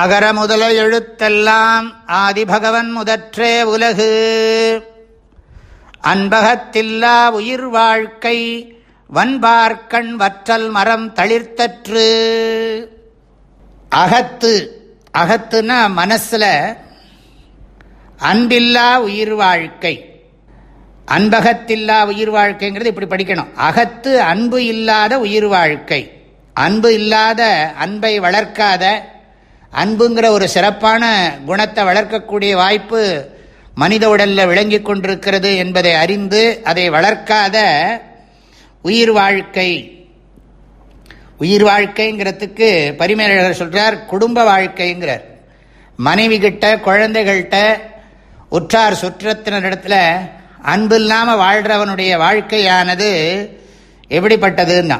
அகர முதல எழுத்தெல்லாம் ஆதிபகவன் முதற்றே உலகு. அன்பகத்தில்லா உயிர் வாழ்க்கை வன்பார்க்கண் வற்றல் மரம் தளிர்த்தற்று. அகத்து அகத்துனா மனசில் அன்பில்லா உயிர் வாழ்க்கை அன்பகத்தில்லா உயிர் வாழ்க்கைங்கிறது இப்படி படிக்கணும். அகத்து அன்பு இல்லாத உயிர் வாழ்க்கை அன்பு இல்லாத அன்பை வளர்க்காத அன்புங்கிற ஒரு சிறப்பான குணத்தை வளர்க்கக்கூடிய வாய்ப்பு மனித உடலில் விளங்கி கொண்டிருக்கிறது என்பதை அறிந்து அதை வளர்க்காத உயிர் வாழ்க்கை. உயிர் வாழ்க்கைங்கிறதுக்கு பரிமேலழகர் சொல்கிறார் குடும்ப வாழ்க்கைங்கிறார். மனைவி கிட்ட குழந்தைகள்கிட்ட உற்றார் சுற்றத்தினரிடத்தில் அன்பு இல்லாமல் வாழ்கிறவனுடைய வாழ்க்கையானது எப்படிப்பட்டதுன்னா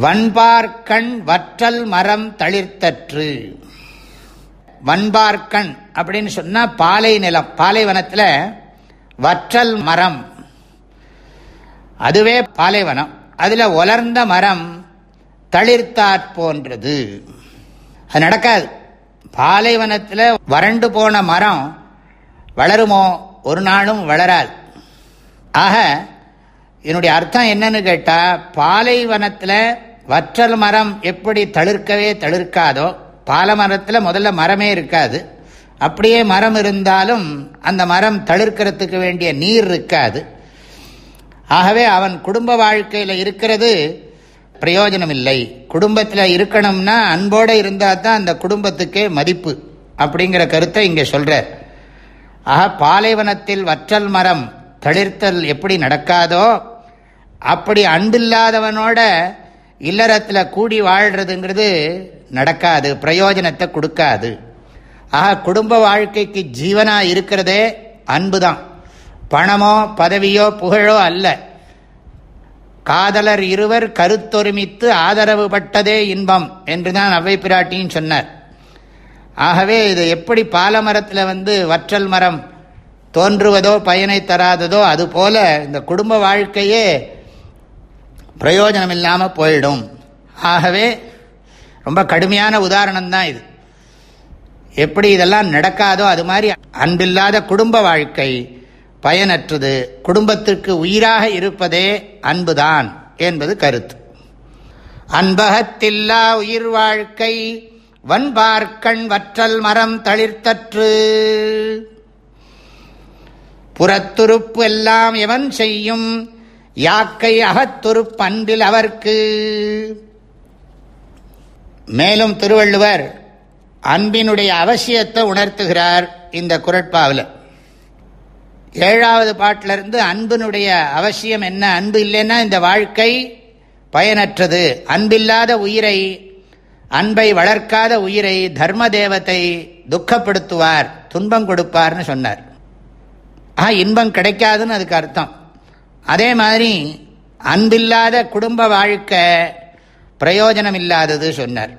வன்பார்க்கண் வற்றல் மரம் தளிர்த்தற்று. வன்பார்கண் அப்படின்னு சொன்னால் பாலை நிலம் பாலைவனத்தில் வற்றல் மரம். அதுவே பாலைவனம். அதில் ஒலர்ந்த மரம் தளிர்த்தாற் போன்றது. அது நடக்காது. பாலைவனத்தில் வறண்டு போன மரம் வளருமோ? ஒரு நாளும் வளராது. ஆக என்னுடைய அர்த்தம் என்னன்னு கேட்டால் பாலைவனத்தில் வற்றல் மரம் எப்படி தளிர்க்கவே தளிர்க்காதோ பாலை மரத்தில் முதல்ல மரமே இருக்காது. அப்படியே மரம் இருந்தாலும் அந்த மரம் தளிர்க்கிறதுக்கு வேண்டிய நீர் இருக்காது. ஆகவே அவன் குடும்ப வாழ்க்கையில் இருக்கிறது பிரயோஜனம் இல்லை குடும்பத்தில் இருக்கணும்னா அன்போடு இருந்தால் தான் அந்த குடும்பத்துக்கே மதிப்பு அப்படிங்கிற கருத்தை இங்கே சொல்கிறார் ஆக பாலைவனத்தில் வற்றல் மரம் தளிர்த்தல் எப்படி நடக்காதோ அப்படி அன்பில்லாதவனோட இல்லறத்தில் கூடி வாழ்கிறதுங்கிறது நடக்காது பிரயோஜனத்தை கொடுக்காது. ஆக குடும்ப வாழ்க்கைக்கு ஜீவனாக இருக்கிறதே அன்பு தான் பணமோ பதவியோ புகழோ அல்ல. காதலர் இருவர் கருத்தொருமித்து ஆதரவு பட்டதே இன்பம் என்றுதான் அவ்வை பிராட்டியும் சொன்னார். ஆகவே இது எப்படி பாலமரத்தில் வந்து வற்றல் மரம் தோன்றுவதோ பயனை தராததோ அதுபோல இந்த குடும்ப வாழ்க்கையே பிரயோஜனம் இல்லாமல் போயிடும். ஆகவே ரொம்ப கடுமையான உதாரணம் தான் இது. எப்படி இதெல்லாம் நடக்காதோ அது மாதிரி அன்பில்லாத குடும்ப வாழ்க்கை பயனற்றது. குடும்பத்திற்கு உயிராக இருப்பதே அன்புதான் என்பது கருத்து. அன்பகத்தில்லா உயிர் வாழ்க்கை வன்பார்க்கண் வற்றல் மரம் தளிர்த்தற்று. புறத்துருப்பு எல்லாம் எவன் செய்யும்? யாக்கை அகத்தொரு அன்பில் அவர்க்கு. மேலும் திருவள்ளுவர் அன்பினுடைய அவசியத்தை உணர்த்துகிறார் இந்த குரட்பாவில். ஏழாவது பாட்டிலிருந்து அன்பினுடைய அவசியம் என்ன? அன்பு இல்லைன்னா இந்த வாழ்க்கை பயனற்றது. அன்பில்லாத உயிரை அன்பை வளர்க்காத உயிரை தர்ம தேவத்தை துக்கப்படுத்துவார் துன்பம் கொடுப்பார்னு சொன்னார். ஆ இன்பம் கிடைக்காதுன்னு அதுக்கு அர்த்தம். அதே மாதிரி அன்பில்லாத குடும்ப வாழ்க்கை பிரயோஜனம் இல்லாதது சொன்னார்.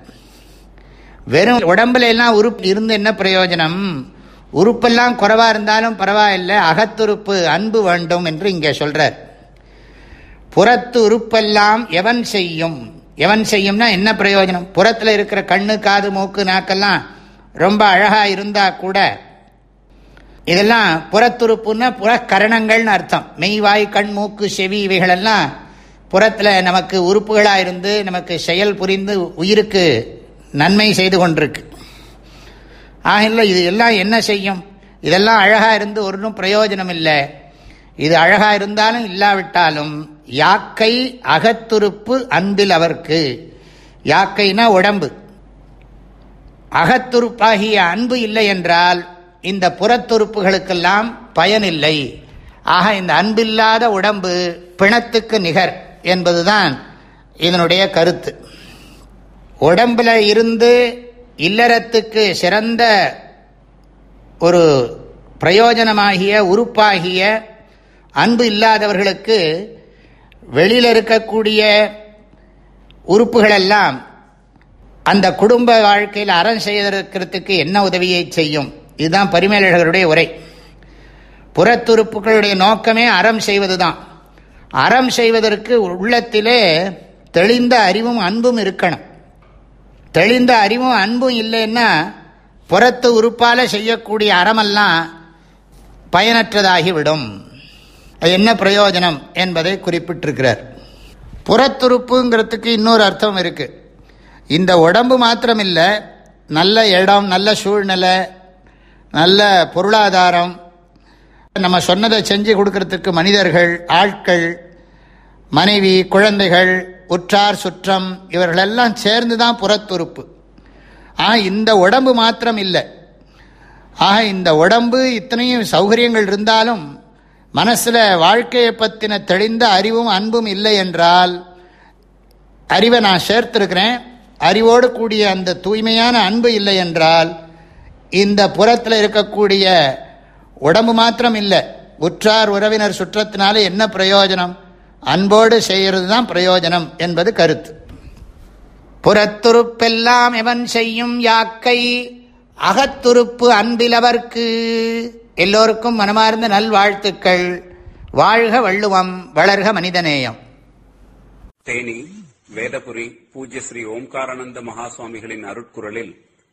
வெறும் உடம்புல எல்லாம் உறுப்பு இருந்து என்ன பிரயோஜனம்? உறுப்பெல்லாம் குறைவாக இருந்தாலும் பரவாயில்லை அகத்துறுப்பு அன்பு வேண்டும் என்று இங்கே சொல்றார். புறத்து உறுப்பெல்லாம் எவன் செய்யும்? எவன் செய்யும்னா என்ன பிரயோஜனம்? புறத்தில் இருக்கிற கண்ணு காது மூக்கு நாக்கெல்லாம் ரொம்ப அழகா இருந்தா கூட இதெல்லாம் புறத்துறுப்புன்னா புறக்கரணங்கள்னு அர்த்தம். மெய்வாய் கண் மூக்கு செவி இவைகளெல்லாம் புறத்தில் நமக்கு உறுப்புகளாக இருந்து நமக்கு செயல் புரிந்து உயிருக்கு நன்மை செய்து கொண்டிருக்கு. ஆகல இது எல்லாம் என்ன செய்யும்? இதெல்லாம் அழகாக இருந்து ஒன்றும் பிரயோஜனம் இல்லை இது அழகாக இருந்தாலும் இல்லாவிட்டாலும் யாக்கை அகத்துறுப்பு அன்பில் அவர்க்கு. யாக்கைனா உடம்பு. அகத்துறுப்பாகிய அன்பு இல்லை என்றால் இந்த புறத்துறுப்புகளுக்கெல்லாம் பயனில்லை. ஆக இந்த அன்பில்லாத உடம்பு பிணத்துக்கு நிகர் என்பதுதான் இதனுடைய கருத்து. உடம்புல இருந்து இல்லறத்துக்கு சிறந்த ஒரு பிரயோஜனமாகிய உறுப்பாகிய அன்பு இல்லாதவர்களுக்கு வெளியில் இருக்கக்கூடிய உறுப்புகளெல்லாம் அந்த குடும்ப வாழ்க்கையில் அறம் செய்திருக்கிறதுக்கு என்ன உதவியை செய்யும்? இதுதான் பரிமேலழகருடைய உரை. புறத்துறுப்புகளுடைய நோக்கமே அறம் செய்வது தான் அறம் செய்வதற்கு உள்ளத்திலே தெளிந்த அறிவும் அன்பும் இருக்கணும். தெளிந்த அறிவும் அன்பும் இல்லைன்னா புறத்து உறுப்பால் செய்யக்கூடிய அறமெல்லாம் பயனற்றதாகிவிடும். அது என்ன பிரயோஜனம் என்பதை குறிப்பிட்டிருக்கிறார். புறத்துறுப்புங்கிறதுக்கு இன்னொரு அர்த்தம் இருக்குது இந்த உடம்பு மாத்திரமில்லை நல்ல இடம் நல்ல சூழ்நிலை நல்ல பொருளாதாரம். நம்ம சொன்னதை செஞ்சு கொடுக்கறதுக்கு மனிதர்கள் ஆட்கள் மனைவி குழந்தைகள் உற்றார் சுற்றம் இவர்களெல்லாம் சேர்ந்து தான் புறத்துறுப்பு. ஆக இந்த உடம்பு மாத்திரம் இல்லை. ஆக இந்த உடம்பு இத்தனையும் சௌகரியங்கள் இருந்தாலும் மனசில் வாழ்க்கையை பற்றின தெளிந்த அறிவும் அன்பும் இல்லை என்றால் அறிவை நான் சேர்த்திருக்கிறேன். அறிவோடு கூடிய அந்த தூய்மையான அன்பு இல்லை என்றால் இந்த புறத்தில் இருக்கக்கூடிய உடம்பு மாத்திரம் இல்லை உற்றார் உறவினர் சுற்றத்தினால என்ன பிரயோஜனம்? அன்போடு செய்கிறது தான் பிரயோஜனம் என்பது கருத்து. புறத்துருப்பெல்லாம் எவன் செய்யும் யாக்கை? அகத்துருப்பு அன்பிலவர்க்கு எல்லோருக்கும் மனமார்ந்த நல்வாழ்த்துக்கள். வாழ்க வள்ளுவம் வளர்க மனிதநேயம். தேனி வேதபுரி பூஜ்ய ஸ்ரீ ஓம்காரானந்த மகாசுவாமிகளின் அருட்குரலில்